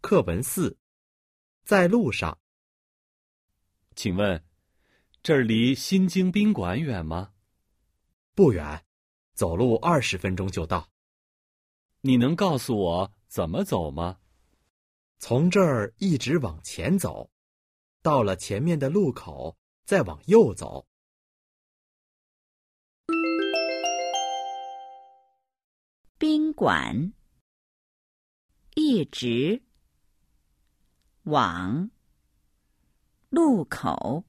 课文四，在路上。请问，这儿离新京宾馆远吗？不远，走路二十分钟就到。你能告诉我怎么走吗？从这儿一直往前走，到了前面的路口，再往右走。宾馆，一直往路口。